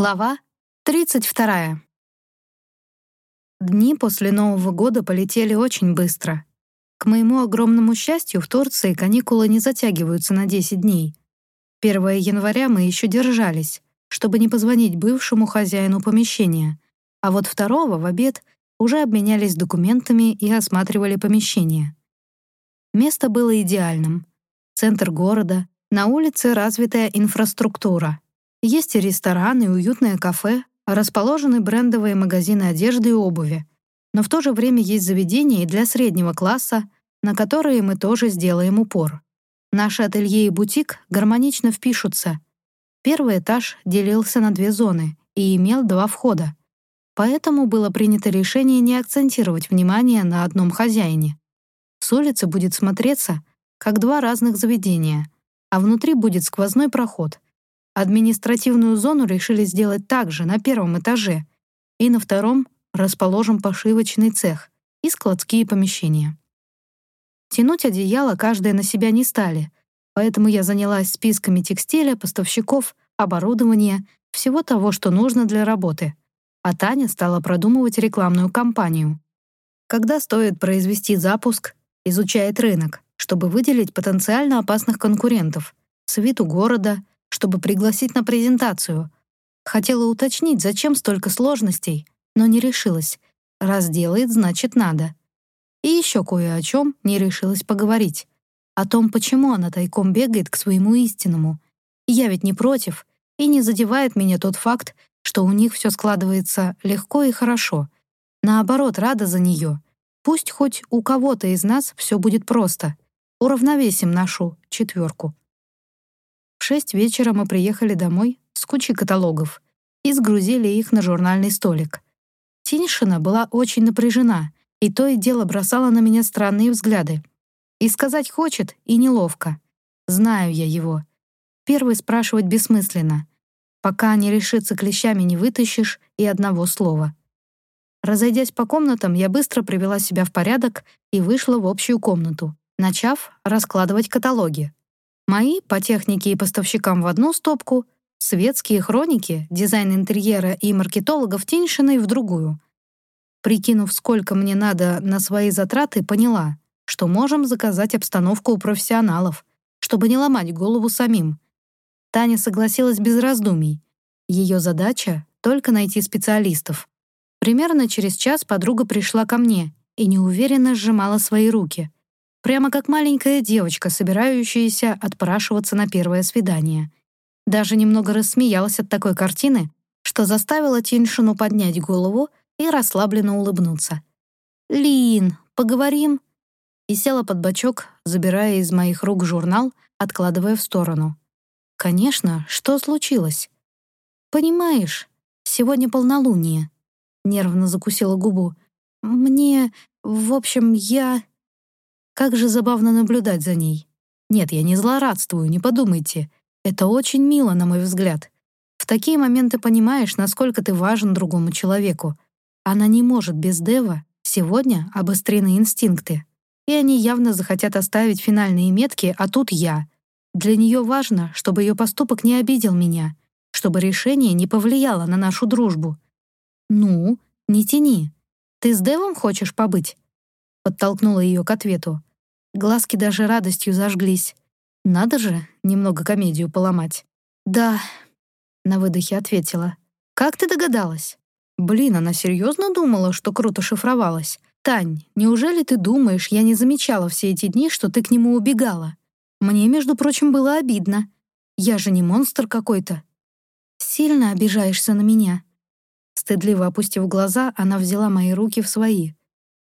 Глава 32. Дни после Нового года полетели очень быстро. К моему огромному счастью, в Турции каникулы не затягиваются на 10 дней. 1 января мы еще держались, чтобы не позвонить бывшему хозяину помещения, а вот 2 в обед уже обменялись документами и осматривали помещение. Место было идеальным. Центр города, на улице развитая инфраструктура — есть и рестораны, и уютное кафе, расположены брендовые магазины одежды и обуви. Но в то же время есть заведения и для среднего класса, на которые мы тоже сделаем упор. Наши ателье и бутик гармонично впишутся. Первый этаж делился на две зоны и имел два входа. Поэтому было принято решение не акцентировать внимание на одном хозяине. С улицы будет смотреться, как два разных заведения, а внутри будет сквозной проход — Административную зону решили сделать также на первом этаже, и на втором расположим пошивочный цех и складские помещения. Тянуть одеяло каждая на себя не стали, поэтому я занялась списками текстиля, поставщиков, оборудования, всего того, что нужно для работы. А Таня стала продумывать рекламную кампанию. Когда стоит произвести запуск, изучает рынок, чтобы выделить потенциально опасных конкурентов, свиту города, чтобы пригласить на презентацию. Хотела уточнить, зачем столько сложностей, но не решилась. Раз делает, значит, надо. И еще кое о чем не решилась поговорить. О том, почему она тайком бегает к своему истинному. Я ведь не против, и не задевает меня тот факт, что у них все складывается легко и хорошо. Наоборот, рада за нее. Пусть хоть у кого-то из нас все будет просто. Уравновесим нашу четверку. Шесть вечера мы приехали домой с кучей каталогов и сгрузили их на журнальный столик. Тиньшина была очень напряжена, и то и дело бросала на меня странные взгляды. И сказать хочет, и неловко. Знаю я его. Первый спрашивать бессмысленно. Пока не решится клещами не вытащишь и одного слова. Разойдясь по комнатам, я быстро привела себя в порядок и вышла в общую комнату, начав раскладывать каталоги. Мои по технике и поставщикам в одну стопку, светские хроники, дизайн интерьера и маркетологов Тиньшиной в другую. Прикинув, сколько мне надо на свои затраты, поняла, что можем заказать обстановку у профессионалов, чтобы не ломать голову самим. Таня согласилась без раздумий. Ее задача — только найти специалистов. Примерно через час подруга пришла ко мне и неуверенно сжимала свои руки — Прямо как маленькая девочка, собирающаяся отпрашиваться на первое свидание. Даже немного рассмеялась от такой картины, что заставила Тиньшину поднять голову и расслабленно улыбнуться. «Лин, поговорим?» И села под бочок, забирая из моих рук журнал, откладывая в сторону. «Конечно, что случилось?» «Понимаешь, сегодня полнолуние», — нервно закусила губу. «Мне... в общем, я...» Как же забавно наблюдать за ней. Нет, я не злорадствую, не подумайте. Это очень мило, на мой взгляд. В такие моменты понимаешь, насколько ты важен другому человеку. Она не может без Дева. Сегодня обострены инстинкты. И они явно захотят оставить финальные метки, а тут я. Для нее важно, чтобы ее поступок не обидел меня, чтобы решение не повлияло на нашу дружбу. «Ну, не тяни. Ты с Девом хочешь побыть?» Подтолкнула ее к ответу. Глазки даже радостью зажглись. Надо же немного комедию поломать. «Да», — на выдохе ответила. «Как ты догадалась?» «Блин, она серьезно думала, что круто шифровалась? Тань, неужели ты думаешь, я не замечала все эти дни, что ты к нему убегала? Мне, между прочим, было обидно. Я же не монстр какой-то». «Сильно обижаешься на меня?» Стыдливо опустив глаза, она взяла мои руки в свои.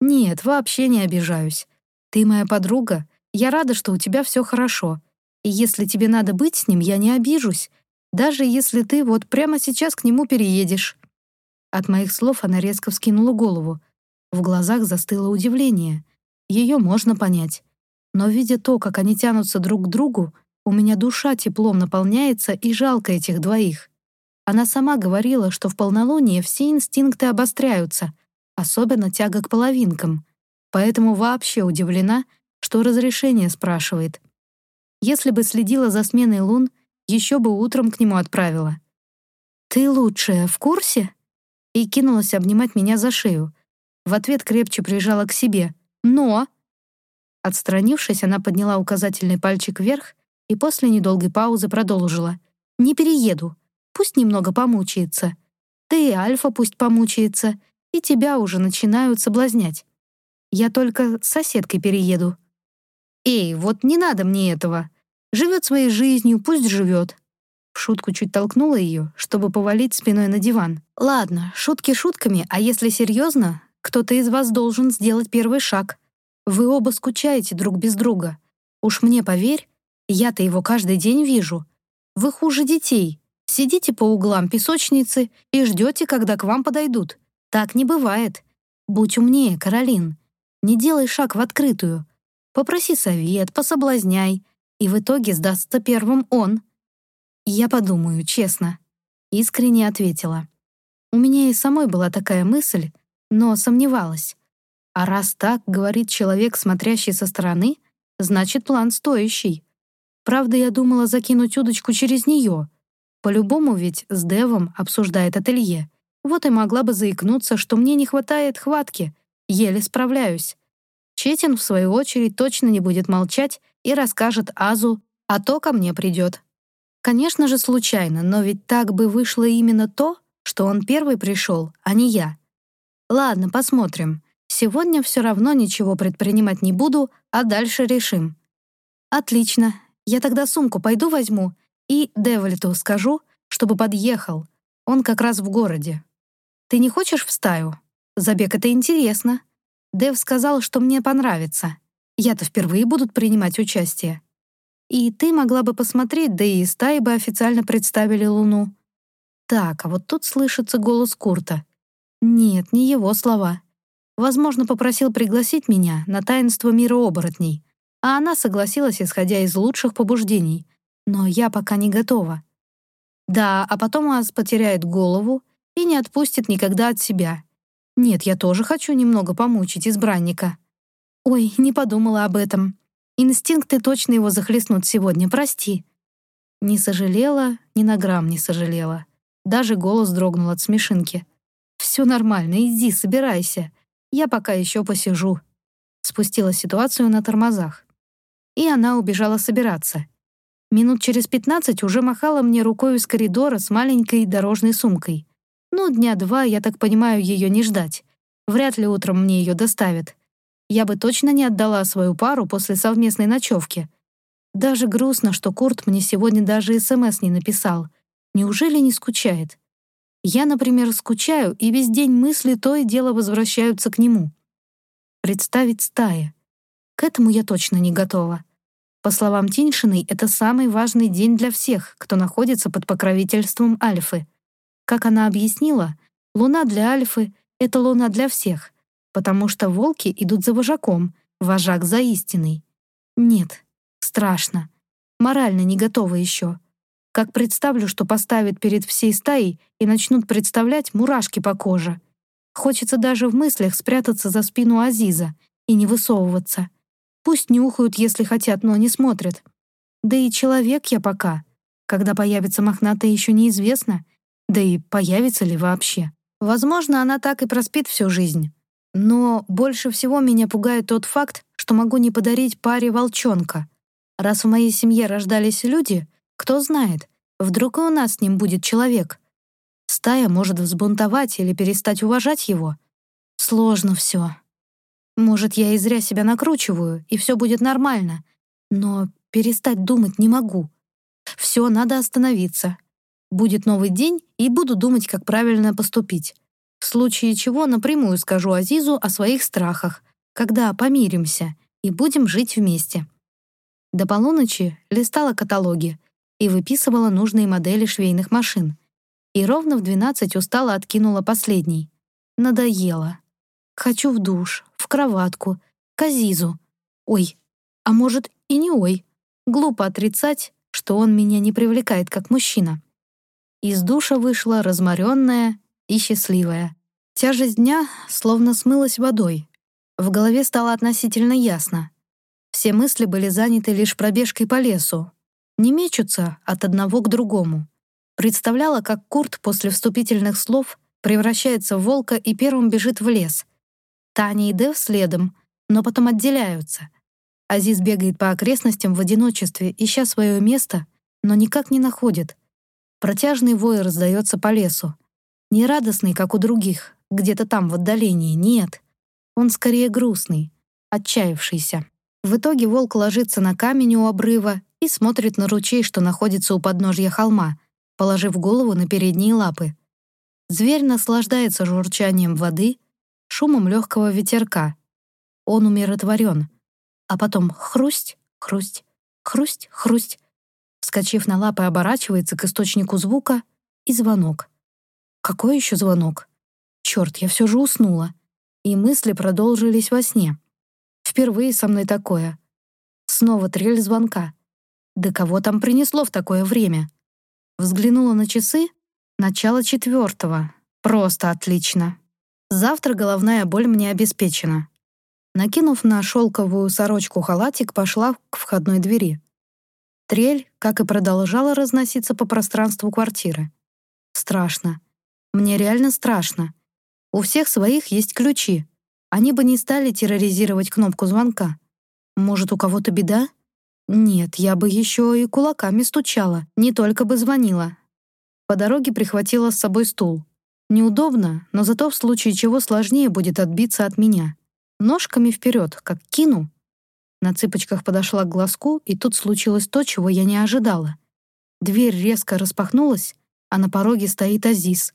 «Нет, вообще не обижаюсь. Ты моя подруга, я рада, что у тебя все хорошо. И если тебе надо быть с ним, я не обижусь, даже если ты вот прямо сейчас к нему переедешь». От моих слов она резко вскинула голову. В глазах застыло удивление. Ее можно понять. Но видя то, как они тянутся друг к другу, у меня душа теплом наполняется и жалко этих двоих. Она сама говорила, что в полнолуние все инстинкты обостряются, особенно тяга к половинкам поэтому вообще удивлена, что разрешение спрашивает. Если бы следила за сменой лун, еще бы утром к нему отправила. «Ты лучшая, в курсе?» И кинулась обнимать меня за шею. В ответ крепче прижала к себе. «Но...» Отстранившись, она подняла указательный пальчик вверх и после недолгой паузы продолжила. «Не перееду. Пусть немного помучается. Да и Альфа пусть помучается, и тебя уже начинают соблазнять. Я только с соседкой перееду». «Эй, вот не надо мне этого. Живет своей жизнью, пусть живет». В шутку чуть толкнула ее, чтобы повалить спиной на диван. «Ладно, шутки шутками, а если серьезно, кто-то из вас должен сделать первый шаг. Вы оба скучаете друг без друга. Уж мне поверь, я-то его каждый день вижу. Вы хуже детей. Сидите по углам песочницы и ждете, когда к вам подойдут. Так не бывает. Будь умнее, Каролин. Не делай шаг в открытую. Попроси совет, пособлазняй. И в итоге сдастся первым он. Я подумаю, честно. Искренне ответила. У меня и самой была такая мысль, но сомневалась. А раз так говорит человек, смотрящий со стороны, значит, план стоящий. Правда, я думала закинуть удочку через нее. По-любому ведь с Девом обсуждает ателье. Вот и могла бы заикнуться, что мне не хватает хватки, еле справляюсь. Четин, в свою очередь, точно не будет молчать и расскажет Азу, а то ко мне придет. Конечно же, случайно, но ведь так бы вышло именно то, что он первый пришел, а не я. Ладно, посмотрим. Сегодня все равно ничего предпринимать не буду, а дальше решим. Отлично. Я тогда сумку пойду возьму и Девлету скажу, чтобы подъехал. Он как раз в городе. Ты не хочешь в стаю? Забег — это интересно. Дев сказал, что мне понравится. Я-то впервые буду принимать участие. И ты могла бы посмотреть, да и стаи бы официально представили Луну. Так, а вот тут слышится голос Курта. Нет, не его слова. Возможно, попросил пригласить меня на таинство мира оборотней, а она согласилась, исходя из лучших побуждений. Но я пока не готова. Да, а потом Аз потеряет голову и не отпустит никогда от себя. Нет, я тоже хочу немного помучить избранника. Ой, не подумала об этом. Инстинкты точно его захлестнут сегодня, прости. Не сожалела, ни на грамм не сожалела. Даже голос дрогнул от смешинки. «Все нормально, иди, собирайся. Я пока еще посижу». Спустила ситуацию на тормозах. И она убежала собираться. Минут через пятнадцать уже махала мне рукой из коридора с маленькой дорожной сумкой. Ну, дня два, я так понимаю, ее не ждать. Вряд ли утром мне ее доставят. Я бы точно не отдала свою пару после совместной ночевки. Даже грустно, что Курт мне сегодня даже СМС не написал. Неужели не скучает? Я, например, скучаю, и весь день мысли то и дело возвращаются к нему. Представить стаи. К этому я точно не готова. По словам Тиньшиной, это самый важный день для всех, кто находится под покровительством Альфы. Как она объяснила, луна для Альфы — это луна для всех, потому что волки идут за вожаком, вожак за истиной. Нет, страшно. Морально не готова еще. Как представлю, что поставят перед всей стаей и начнут представлять мурашки по коже. Хочется даже в мыслях спрятаться за спину Азиза и не высовываться. Пусть нюхают, если хотят, но не смотрят. Да и человек я пока. Когда появится мохнатая, еще неизвестно. Да и появится ли вообще. Возможно, она так и проспит всю жизнь. Но больше всего меня пугает тот факт, что могу не подарить паре волчонка. Раз в моей семье рождались люди, кто знает, вдруг и у нас с ним будет человек. Стая может взбунтовать или перестать уважать его. Сложно все. Может, я и зря себя накручиваю, и все будет нормально. Но перестать думать не могу. Все, надо остановиться. Будет новый день, и буду думать, как правильно поступить. В случае чего напрямую скажу Азизу о своих страхах, когда помиримся и будем жить вместе. До полуночи листала каталоги, и выписывала нужные модели швейных машин. И ровно в 12 устала откинула последний. Надоело. Хочу в душ, в кроватку, к Азизу. Ой, а может и не ой. Глупо отрицать, что он меня не привлекает как мужчина. Из душа вышла разморенная и счастливая. Тяжесть дня словно смылась водой. В голове стало относительно ясно. Все мысли были заняты лишь пробежкой по лесу, не мечутся от одного к другому. Представляла, как Курт после вступительных слов превращается в волка и первым бежит в лес. Таня и Дэв следом, но потом отделяются. Азиз бегает по окрестностям в одиночестве, ища свое место, но никак не находит. Протяжный вой раздается по лесу. Не радостный, как у других, где-то там в отдалении, нет. Он скорее грустный, отчаявшийся. В итоге волк ложится на камень у обрыва и смотрит на ручей, что находится у подножья холма, положив голову на передние лапы. Зверь наслаждается журчанием воды, шумом легкого ветерка. Он умиротворен. А потом хрусть, хрусть, хрусть, хрусть. Вскочив на лапы, оборачивается к источнику звука и звонок. Какой еще звонок? Черт, я все же уснула. И мысли продолжились во сне. Впервые со мной такое. Снова трель звонка. Да кого там принесло в такое время? Взглянула на часы. Начало четвертого. Просто отлично. Завтра головная боль мне обеспечена. Накинув на шелковую сорочку халатик, пошла к входной двери. Трель, как и продолжала разноситься по пространству квартиры. Страшно. Мне реально страшно. У всех своих есть ключи. Они бы не стали терроризировать кнопку звонка. Может, у кого-то беда? Нет, я бы еще и кулаками стучала, не только бы звонила. По дороге прихватила с собой стул. Неудобно, но зато в случае чего сложнее будет отбиться от меня. Ножками вперед, как кину. На цыпочках подошла к глазку, и тут случилось то, чего я не ожидала. Дверь резко распахнулась, а на пороге стоит Азиз.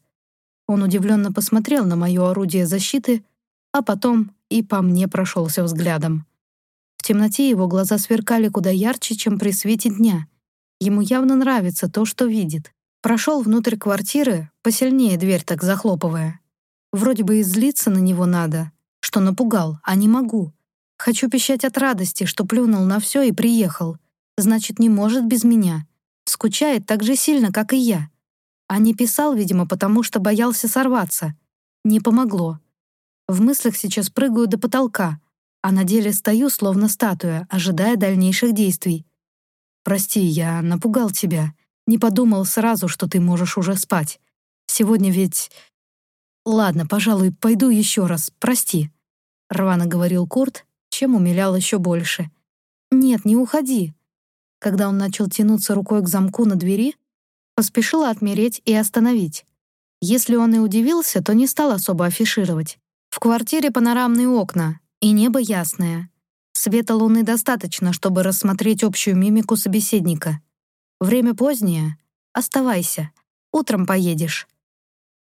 Он удивленно посмотрел на мое орудие защиты, а потом и по мне прошелся взглядом. В темноте его глаза сверкали куда ярче, чем при свете дня. Ему явно нравится то, что видит. Прошел внутрь квартиры, посильнее дверь так захлопывая. Вроде бы и злиться на него надо, что напугал, а не могу. Хочу пищать от радости, что плюнул на все и приехал. Значит, не может без меня. Скучает так же сильно, как и я. А не писал, видимо, потому что боялся сорваться. Не помогло. В мыслях сейчас прыгаю до потолка, а на деле стою, словно статуя, ожидая дальнейших действий. «Прости, я напугал тебя. Не подумал сразу, что ты можешь уже спать. Сегодня ведь...» «Ладно, пожалуй, пойду еще раз, прости», — рвано говорил Курт, чем умилял еще больше. «Нет, не уходи». Когда он начал тянуться рукой к замку на двери, поспешила отмереть и остановить. Если он и удивился, то не стал особо афишировать. В квартире панорамные окна, и небо ясное. Света луны достаточно, чтобы рассмотреть общую мимику собеседника. Время позднее. Оставайся. Утром поедешь.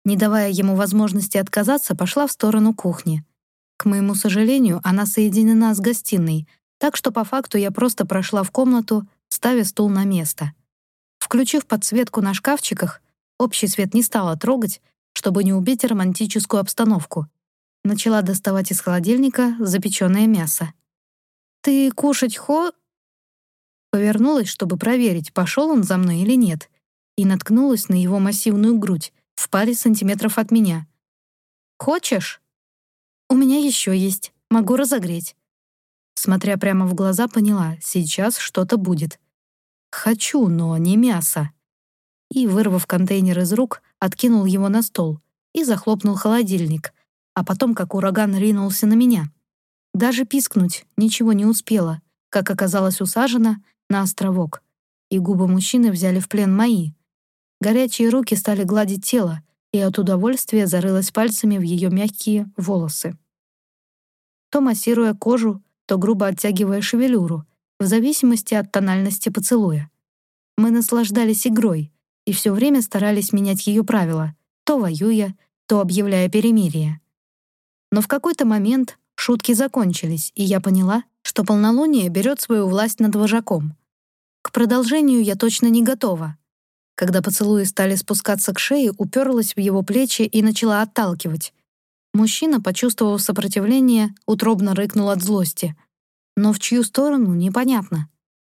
Не давая ему возможности отказаться, пошла в сторону кухни. К моему сожалению, она соединена с гостиной, так что по факту я просто прошла в комнату, ставя стул на место. Включив подсветку на шкафчиках, общий свет не стала трогать, чтобы не убить романтическую обстановку. Начала доставать из холодильника запеченное мясо. «Ты кушать хо...» Повернулась, чтобы проверить, пошел он за мной или нет, и наткнулась на его массивную грудь в паре сантиметров от меня. «Хочешь?» «У меня еще есть. Могу разогреть». Смотря прямо в глаза, поняла, сейчас что-то будет. «Хочу, но не мясо». И, вырвав контейнер из рук, откинул его на стол и захлопнул холодильник, а потом как ураган ринулся на меня. Даже пискнуть ничего не успела, как оказалось усажена на островок, и губы мужчины взяли в плен мои. Горячие руки стали гладить тело, и от удовольствия зарылась пальцами в ее мягкие волосы. То массируя кожу, то грубо оттягивая шевелюру, в зависимости от тональности поцелуя. Мы наслаждались игрой и все время старались менять ее правила, то воюя, то объявляя перемирие. Но в какой-то момент шутки закончились, и я поняла, что полнолуние берет свою власть над вожаком. К продолжению я точно не готова. Когда поцелуи стали спускаться к шее, уперлась в его плечи и начала отталкивать. Мужчина, почувствовав сопротивление, утробно рыкнул от злости. Но в чью сторону — непонятно.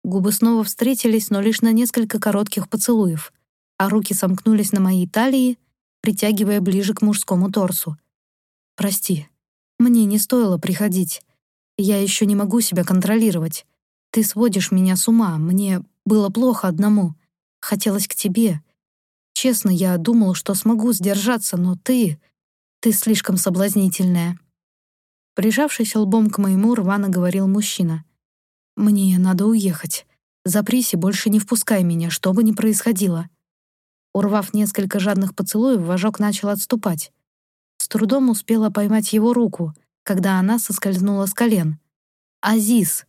Губы снова встретились, но лишь на несколько коротких поцелуев, а руки сомкнулись на моей талии, притягивая ближе к мужскому торсу. Прости. Мне не стоило приходить. Я еще не могу себя контролировать. Ты сводишь меня с ума. Мне было плохо одному. Хотелось к тебе. Честно, я думал, что смогу сдержаться, но ты... Ты слишком соблазнительная». Прижавшись лбом к моему, рвано говорил мужчина. «Мне надо уехать. Запрись и больше не впускай меня, что бы ни происходило». Урвав несколько жадных поцелуев, вожок начал отступать. С трудом успела поймать его руку, когда она соскользнула с колен. «Азиз!»